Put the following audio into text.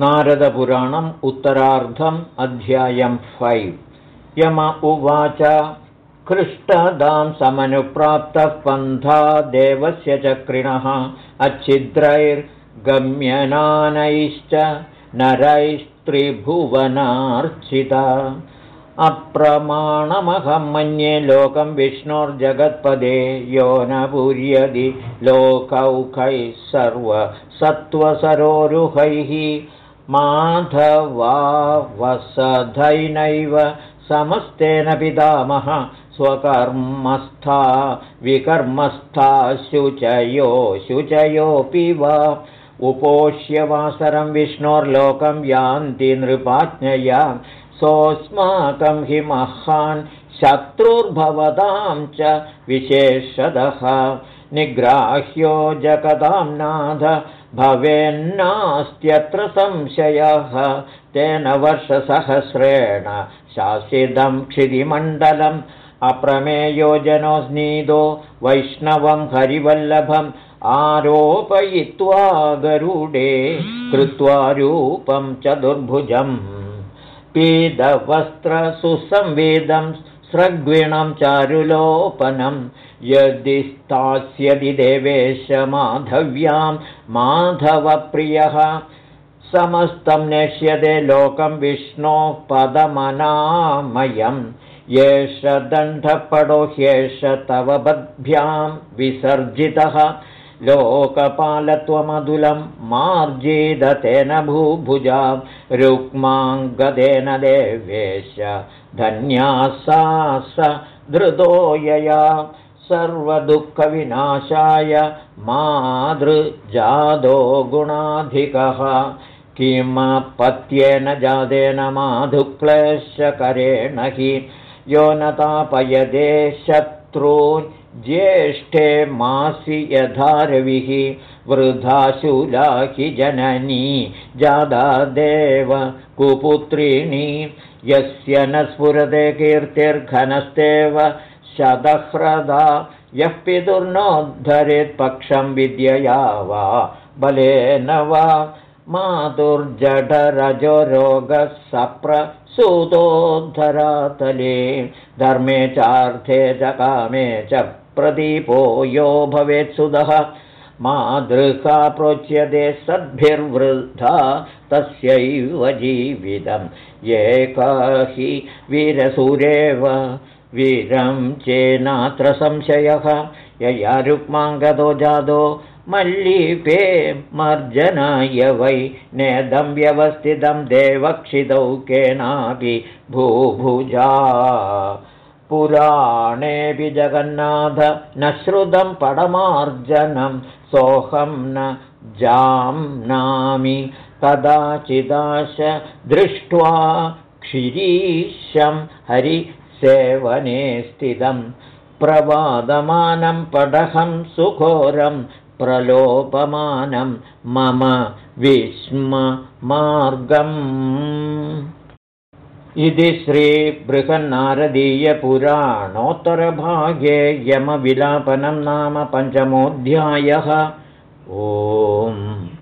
नारदपुराणम् उत्तरार्धम् अध्यायम् फैव्। यम उवाच कृष्टदां समनुप्राप्तः पन्था देवस्य चक्रिणः अच्छिद्रैर्गम्यनानैश्च नरैस्त्रिभुवनार्चिता। अप्रमाणमहं मन्ये लोकं विष्णोर्जगत्पदे यो न पूर्यदि लोकौखैः सर्वसत्त्वसरोरुहैः माधवा वसधैनैव समस्तेन पितामह स्वकर्मस्था विकर्मस्था शुचयो शुचयोऽपि वा। उपोष्यवासरं विष्णोर्लोकं यान्ति नृपाज्ञया। सोऽस्माकं हि महान् शत्रुर्भवतां च विशेषदः निग्राह्यो जगतां नाथ। भवेन्नास्त्यत्र संशयः। तेन वर्षसहस्रेण शासितं क्षितिमण्डलम्। अप्रमेयो जनो स्नीदो वैष्णवं हरिवल्लभम्। आरोपयित्वा गरुडे कृत्वा रूपं चतुर्भुजम्। पीतवस्त्रसुसंवेदं स्रग्विणं चारुलोपनं यदि स्थास्यति देवेश माधव्यां माधवप्रियः समस्तं नेष्यते लोकं विष्णोः पदमनामयम्। एष दण्डपडो ह्येष तव बद्भ्यां विसर्जितः लोकपालत्वमधुलं मार्जिदतेन भूभुजा रुक्माङ्गदेन देवेश धन्या सा धृतो यया सर्वदुःखविनाशाय मातृजादो गुणाधिकः किमपत्येन जातेन माधुक्लेशकरेण हि यो न तापयदे शत्रून् ज्येष्ठे मासि यथारविः वृद्धाशूला हि जननी जादादेव कुपुत्रिणी यस्य न स्फुरते कीर्तिर्घनस्तेव शतह्रदा यः पितुर्नोद्धरेत्पक्षं विद्यया वा बलेन वा मातुर्जठरजो रोगः सप्रसूतोद्धरातले धर्मे चार्थे च कामे च प्रदीपो यो भवेत्सुदः मातृका प्रोच्यते सद्भिर्वृद्धा तस्यैव जीवितम्। एका हि वीरसूरेव वीरं चेनात्र संशयः। यया रुक्माङ्गतो जातो मल्लीपे मर्जनाय वै नेदं व्यवस्थितं देवक्षितौ केनापि भूभुजा पुराणेऽपि जगन्नाथ न श्रुतं पडमार्जनं सोऽहं न जाम्नामि कदाचिदाश दृष्ट्वा क्षिरीशं हरिसेवने स्थितं। प्रवादमानं पडहं सुघोरं प्रलोपमानं मम विस्ममार्गम् इति श्रीबृहन्नारदीयपुराणोत्तरभागे यमविलापनं नाम पञ्चमोऽध्यायः। ओ